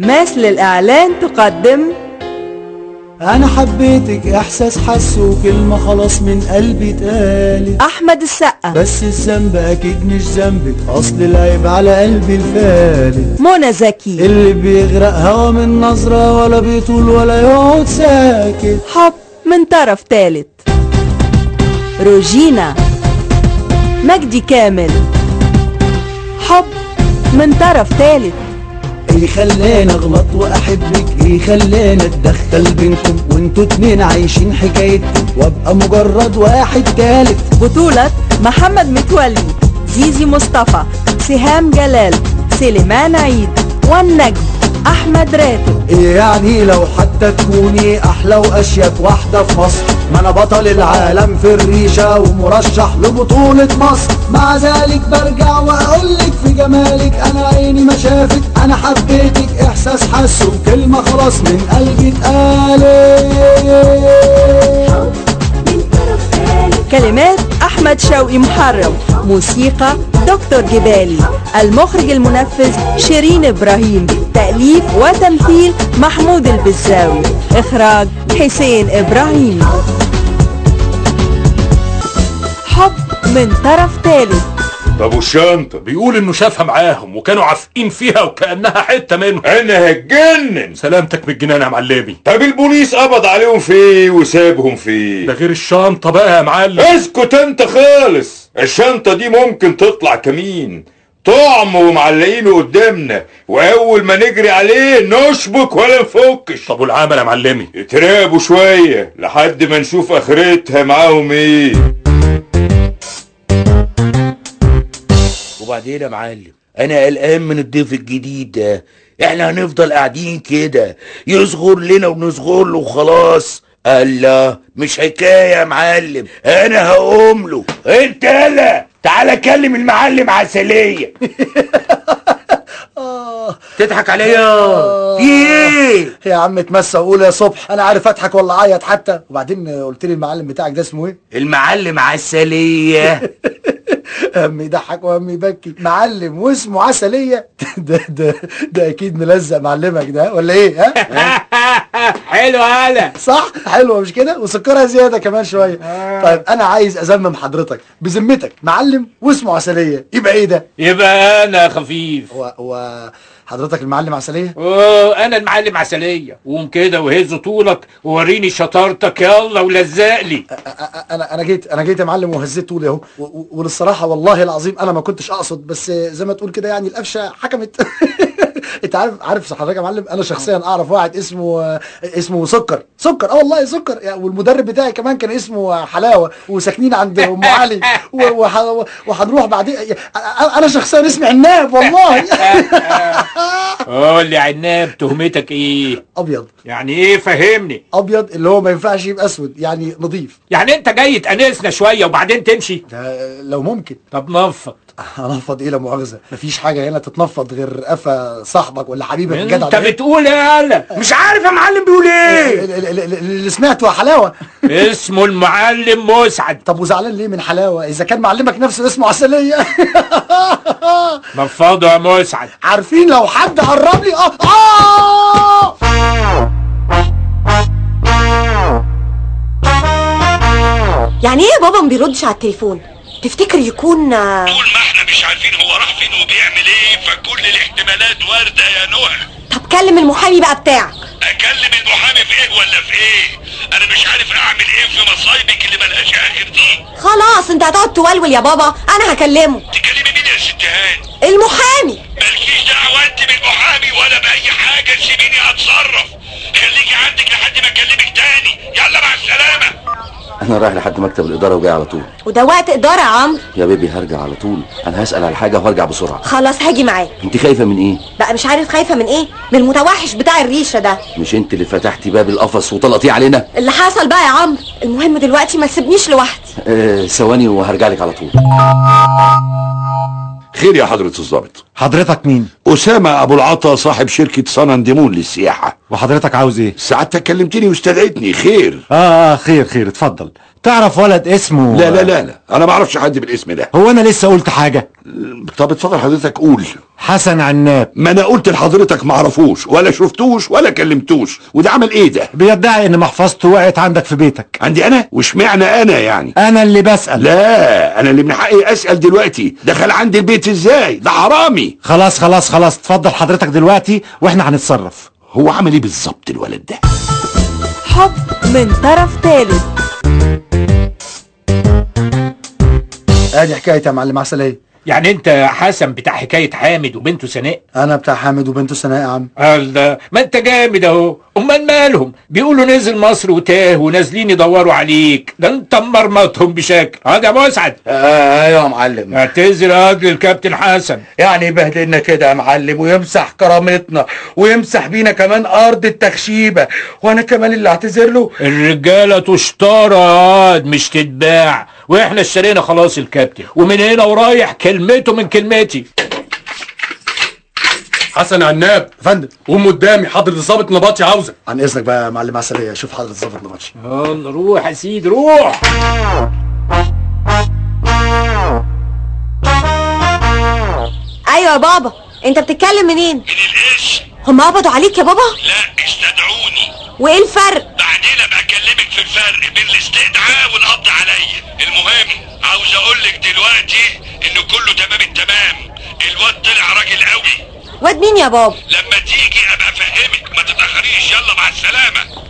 ماس للإعلان تقدم. أنا حبيتك إحساس حس وكلمة خلاص من قلبي اتقالت. أحمد السقا. بس الذنب أكيد مش ذنبك أصل العيب على قلبي الفالت منى زكي. اللي بيغرق هوا من نظرة ولا بيطول ولا يقعد ساكت. حب من طرف تالت. روجينا. مجدي كامل. حب من طرف تالت. خلاني أغلط وأحبك خلاني أتدخل بينكم. وانتوا اتنين عايشين حكايتكم. وأبقى مجرد واحد تالت. بطولة محمد متولي زيزي مصطفى سهام جلال سليمان عيد والنجم. أحمد راتب. إيه يعني لو حتى تكوني أحلى وأشيك واحدة في مصر. ما أنا بطل العالم في الريشة ومرشح لبطولة مصر. مع ذلك برجع وأقولك في جمالك أنا عيني ما شافت أنا حبيتك إحساس حس وكلمة خلاص من قلبي اتقالت. كلمات أحمد شوقي محرم. موسيقى دكتور جبالي. المخرج المنفذ شيرين إبراهيم. تأليف وتمثيل محمود البزاوي. إخراج حسين إبراهيم. حب من طرف ثالث طب والشنطة؟ بيقول إنه شافها معاهم وكانوا عافقين فيها وكأنها حتة منهم. أنا هتجنن. سلامتك من الجنان يا معلمي. طب البوليس قبض عليهم في إيه وسابهم في إيه؟ ده غير الشنطة بقى يا معلم. اسكت أنت خالص. الشنطة دي ممكن تطلع كمين؟ طعم ومعلقينه قدامنا وأول ما نجري عليه نشبك ولا نفكش. طب والعمل يا معلمي؟ اترابوا شوية لحد ما نشوف آخرتها معاهم إيه. وبعدين يا معلم أنا قلقان من الضيف الجديد ده. إحنا هنفضل قاعدين كده يصغر لنا ونصغر له وخلاص. الله مش حكاية يا معلم أنا هقوم له. أنت يلا تعالى كلم المعلم عسلية. تضحك عليا؟ في إيه؟ يا عم اتمسى وقول يا صبح. أنا عارف أضحك ولا أعيط حتى. وبعدين قلت لي المعلم بتاعك ده اسمه إيه؟ المعلم عسلية. هم يضحك وهم يبكي. معلم واسمه عسلية. ده ده ده أكيد ملزق معلمك ده ولا إيه؟ ها؟ حلو هلا صح؟ حلوة مش كده؟ وسكرها زيادة كمان شوية. طيب أنا عايز أزمم حضرتك بذمتك معلم واسمه عسلية. يبقى إيه ده؟ يبقى أنا خفيف. و, و... حضرتك المعلم عسلية؟ أوه، أنا المعلم عسلية. قوم كده وهز طولك ووريني شطارتك. يلا ولزق لي. أنا أنا جيت أنا جيت يا معلم وهزيت طولي أهو. و- و- وللصراحه والله العظيم أنا ما كنتش أقصد بس زي ما تقول كده يعني القفشة حكمت. أنت عارف عارف حضرتك يا معلم؟ أنا شخصيا أعرف واحد اسمه اسمه سكر. سكر آه والله سكر. يعني والمدرب بتاعي كمان كان اسمه حلاوة وساكنين عند أم علي. وهنروح بعدين. أنا شخصيا اسمي عناب والله. قول لي عناب تهمتك إيه؟ أبيض. يعني إيه؟ فهمني. أبيض اللي هو ما ينفعش يبقى أسود يعني نظيف يعني انت جاي تأنسنا شوية وبعدين تمشي؟ ده لو ممكن. طب نفض هنفض إيه لا مؤاخذة. مفيش حاجة هنا تتنفض غير قفا صاحبك ولا حبيبك. الجدع انت ده. بتقول إيه يالا مش عارف يا معلم بيقول إيه. ال- ال- ال- اللي سمعته يا حلاوة. اسمه المعلم مسعد. طب وزعلان ليه من حلاوة؟ إذا كان معلمك نفسه اسمه عسلية. نفضه يا مسعد. عارفين لو حد قرب لي؟ آه آه. يعني إيه بابا ما بيردش على التليفون؟ تفتكر يكون آه، طول ما إحنا مش عارفين هو راح فين وبيعمل إيه فكل الاحتمالات واردة يا نهى طب كلم المحامي بقى بتاعك. أكلم المحامي في إيه ولا في إيه؟ أنا مش عارف أعمل إيه في مصايبك اللي ملهاش آخر دي. خلاص أنت هتقعد تولول يا بابا. أنا هكلمه. تكلمي مين يا ست هاني المحامي. مالكيش دعوة أنت بالمحامي ولا بأي حاجة. سيبيني أتصرف. خليكي عندك لحد ما أكلمك تاني. يلا مع السلامة. أنا رايح لحد مكتب الإدارة وجاي على طول. وده وقت إدارة يا عمرو. يا بيبي هرجع على طول. أنا هسأل على حاجة وهرجع بسرعة. خلاص هاجي معاك. أنت خايفة من إيه؟ بقى مش عارف خايفة من إيه؟ من المتوحش بتاع الريشة ده. مش أنت اللي فتحتي باب القفص وطلقتيه علينا؟ اللي حصل بقى يا عمرو. المهم دلوقتي ما تسيبنيش لوحدي. آه ثواني وهرجع لك على طول. خير يا حضرة الضابط حضرتك مين؟ أسامة أبو العطا صاحب شركة صنن ديمون للسياحة وحضرتك عاوز إيه؟ ساعتها كلمتني واستدعيتني خير آه آه خير خير اتفضل تعرف ولد اسمه؟ لا لا لا لا. أنا ما أعرفش حد بالاسم ده. هو أنا لسه قلت حاجة. طب اتفضل حضرتك قول. حسن عناب. ما أنا قلت لحضرتك ما أعرفوش ولا شفتوش ولا كلمتوش. وده عمل إيه ده؟ بيدعي إن محفظته وقعت عندك في بيتك. عندي أنا؟ واشمعنى أنا يعني؟ أنا اللي بسأل. لا أنا اللي من حقي أسأل دلوقتي. دخل عندي البيت إزاي؟ ده حرامي. خلاص خلاص خلاص. اتفضل حضرتك دلوقتي وإحنا هنتصرف. هو عمل إيه بالظبط الولد ده؟ حب من طرف ثالث ادي حكايه يا معلم عسليه يعني انت يا حسن بتاع حكاية حامد وبنته سناء أنا بتاع حامد وبنته سناء يا عم. قال ده ما انت جامد اهو. أمال مالهم؟ بيقولوا نزل مصر وتاه ونازلين يدوروا عليك. ده انت مرمطهم بشكل. هذا يا أبو أسعد؟ آه أيوه يا معلم. اعتذر يا راجل الكابتن حسن. يعني يبهدلنا كده يا معلم ويمسح كرامتنا ويمسح بينا كمان أرض التخشيبة. وأنا كمان اللي أعتذر له. الرجالة تشترط مش تتباع. وإحنا اشترينا خلاص الكابتن. ومن هنا ورايح كلمته من كلمتي حسن عناب. فندم. قوم قدامي. حضرة الظابط نبطي عاوزك عن إذنك بقى يا معلم عسلية. شوف حضرة الظابط نبطشي يلا روح يا سيدي روح. أيوه يا بابا. أنت بتتكلم منين؟ من القش هم قبضوا عليك يا بابا؟ لا استدعوني. وإيه الفرق؟ بعدين أبقى اكلمك في الفرق بين الاستدعاء والقبض عليا. المهم عاوز أقول لك دلوقتي إن كله تمام التمام. الواد طلع راجل قوي. واد مين يا بابا؟ لما تيجي أبقى أفهمك ما تتأخريش. يلا مع السلامة.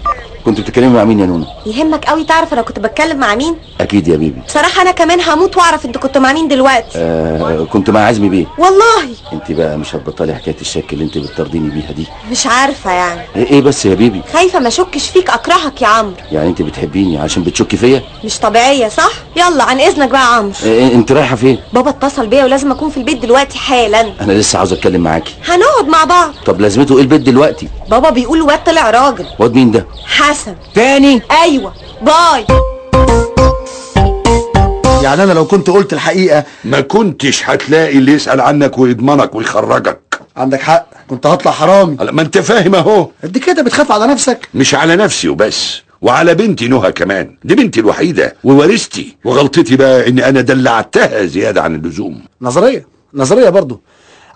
كنت بتتكلمي مع مين يا نونو؟ يهمك قوي تعرف أنا كنت بتكلم مع مين؟ أكيد يا بيبي. بصراحة أنا كمان هموت وأعرف انت كنت مع مين دلوقتي. آه كنت مع عزمي بيه. والله. أنت بقى مش هتبطلي حكاية الشك اللي أنت بتطرديني بيها دي. مش عارفة يعني. إيه إيه بس يا بيبي؟ خايفة ما أشكش فيك أكرهك يا عمرو. يعني أنت بتحبيني عشان بتشكي فيا؟ مش طبيعية صح؟ يلا عن إذنك بقى يا عمرو. إيه أنت رايحة فين؟ بابا اتصل بيا ولازم أكون في البيت دلوقتي حالا. أنا لسه عاوز أتكلم معاكي. هنقعد مع بعض. طب لازمته إيه البيت دلوقتي؟ بابا بيقول واد طلع راجل. واد مين ده؟ حسن. تاني؟ أيوه. باي. يعني أنا لو كنت قلت الحقيقة ما كنتش هتلاقي اللي يسأل عنك ويضمنك ويخرجك. عندك حق. كنت هطلع حرامي ما أنت فاهم أهو. انت كده بتخاف على نفسك. مش على نفسي وبس وعلى بنتي نهى كمان. دي بنتي الوحيدة وورثتي وغلطتي بقى إن أنا دلعتها زيادة عن اللزوم. نظرية. نظرية برضو.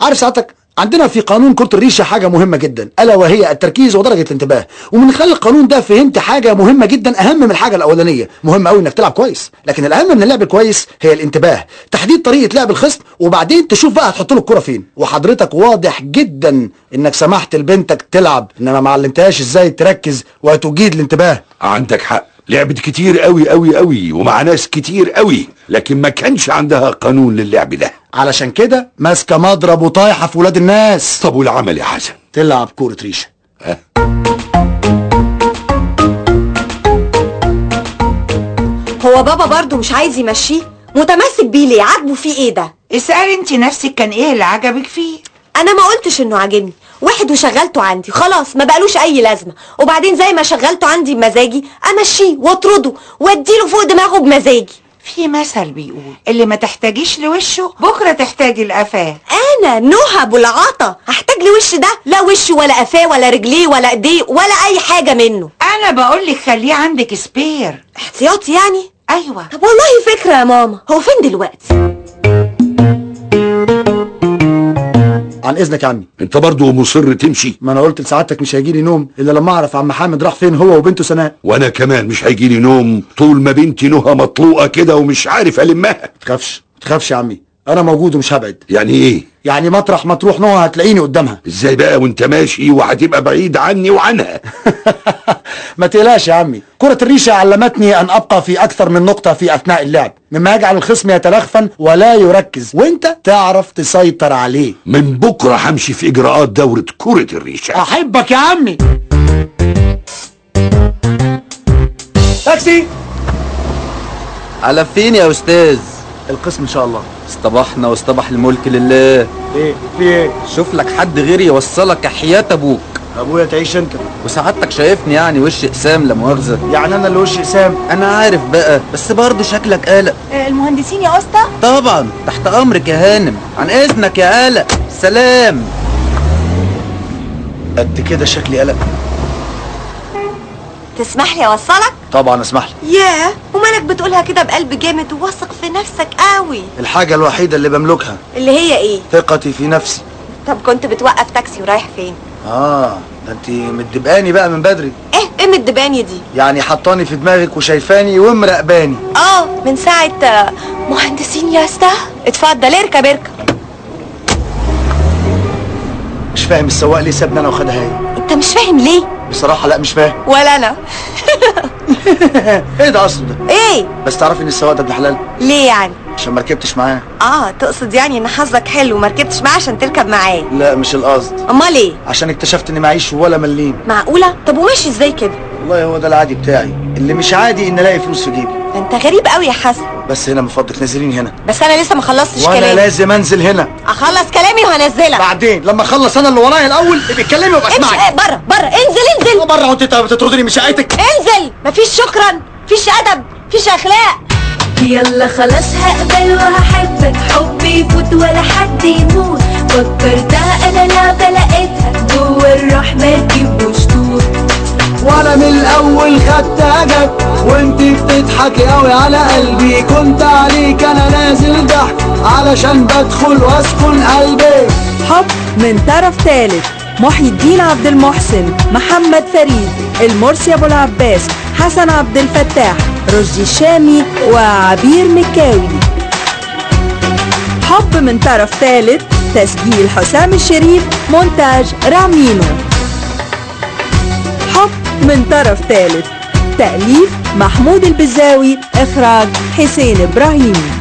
عارف ساعتك عندنا في قانون كرة الريشة حاجة مهمة جدا ألا وهي التركيز ودرجة الانتباه. ومن خلال القانون ده فهمت حاجة مهمة جدا أهم من الحاجة الأولانية. مهم أوي إنك تلعب كويس لكن الأهم من اللعب كويس هي الانتباه. تحديد طريقة لعب الخصم وبعدين تشوف بقى هتحط له الكرة فين. وحضرتك واضح جدا إنك سمحت لبنتك تلعب إنما ما علمتهاش إزاي تركز وتجيد الانتباه. عندك حق. لعبت كتير قوي قوي قوي ومع ناس كتير قوي لكن ما كانش عندها قانون للعب ده. علشان كده ماسكة مضرب وطايحة في ولاد الناس. طب والعمل يا حسن؟ تلعب كورة ريشة. هو بابا برضو مش عايز يمشيه؟ متمسك بيه ليه؟ عاجبه فيه إيه ده؟ اسألي انت نفسك كان إيه اللي عجبك فيه. أنا ما قلتش انه عاجبني. واحد وشغلته عندي. خلاص ما بقالوش اي لازمة. وبعدين زي ما شغلته عندي بمزاجي امشيه واطرده واديله فوق دماغه بمزاجي. في مثل بيقول اللي ما تحتاجيش لوشه بكرة تحتاجي لقفاه أنا نهى ابو العطا هحتاج لوش ده؟ لا وش ولا قفاه ولا رجليه ولا إيديه ولا أي حاجة منه. أنا بقول لك خليه عندك سبير احتياطي يعني؟ أيوه. طب والله فكرة يا ماما. هو فين دلوقتي؟ عن إذنك يا عمي. أنت برضو مصر تمشي. ما أنا قلت لسعادتك مش هيجيلي نوم إلا لما أعرف عم حامد راح فين هو وبنته سناء. وأنا كمان مش هيجيلي نوم. طول ما بنتي نهى مطلوقة كده ومش عارف ألمها. تخافش تخافش يا عمي. أنا موجود ومش هبعد. يعني إيه؟ يعني مطرح ما تروح نوع هتلاقيني قدامها. إزاي بقى وأنت ماشي وهتبقى بعيد عني وعنها؟ ما تقلقش يا عمي. كرة الريشة علمتني أن أبقى في أكثر من نقطة في أثناء اللعب. مما يجعل الخصم يتلخفن ولا يركز. وأنت تعرف تسيطر عليه. من بكرة همشي في إجراءات دورة كرة الريشة. أحبك يا عمي. تاكسي. على فين يا أستاذ؟ القسم إن شاء الله. اصطبحنا واصطبح الملك لله. إيه في إيه؟ شوف لك حد غيري يوصلك حياة أبوك. أبويا تعيش أنت. وسعادتك شايفني يعني وش إقسام لا مؤاخذة. يعني أنا اللي وشي اسام أنا عارف بقى بس برضه شكلك قلق. المهندسين يا أسطى؟ طبعا تحت أمرك يا هانم. عن إذنك يا قلق. سلام. قد كده شكلي قلق. تسمح لي أوصلك؟ طبعا اسمح لي. ياه ومالك بتقولها كده بقلب جامد وواثق في نفسك قوي. الحاجة الوحيدة اللي بملكها. اللي هي إيه؟ ثقتي في نفسي. طب كنت بتوقف تاكسي ورايح فين؟ آه ده انت مدبقاني بقى من بدري. إيه ام الدبانية دي؟ يعني حطاني في دماغك وشايفاني ومراقباني. آه من ساعة آه، مهندسين يا استا اتفضل اركب اركب. مش فاهم السواق ليه سابني أنا وخدها هي. أنت مش فاهم ليه؟ بصراحة لا مش فاهم. ولا أنا. إيه ده اصله ده إيه. بس تعرفي ان السواق ده ابن حلال ليه يعني؟ عشان ما ركبتش معاه. آه تقصد يعني إن حظك حلو وما ركبتش معاه عشان تركب معاه. لا مش القصد. أمال إيه؟ عشان اكتشفت إني معيش ولا مليم. معقولة؟ طب وماشي إزاي كده؟ والله هو ده العادي بتاعي. اللي مش عادي ان ألاقي فلوس في جيبي. أنت غريب قوي يا حسن. بس هنا من فضلك نزليني هنا. بس أنا لسه ما خلصتش وأنا كلامي. لازم أنزل هنا. أخلص كلامي وهنزلك. بعدين لما أخلص أنا اللي ورايا الأول ابقي اتكلمي وابقى اسمعي. إيه بره بره انزل انزل. بره وأنت بتطردني من شقتك. انزل مفيش شكرا مفيش أدب مفيش أخلاق. يلا خلاص هقبل وهحبك حبي يفوت ولا حد يموت. فكرتها أنا لعبة لقيتها جوه الروح ما تجيبوش طول وأنا من الأول خدت اجب وأنت بتضحكي قوي على قلبي. كنت عليك أنا نازل ضحك علشان بدخل وأسكن قلبي. حب من طرف ثالث محي الدين عبد المحسن محمد فريد المرسي أبو العباس حسن عبد الفتاح رشدي الشامي وعبير مكاوي. حب من طرف ثالث تسجيل حسام الشريف مونتاج رامينو. حب من طرف ثالث تأليف محمود البزاوي إخراج حسين إبراهيم.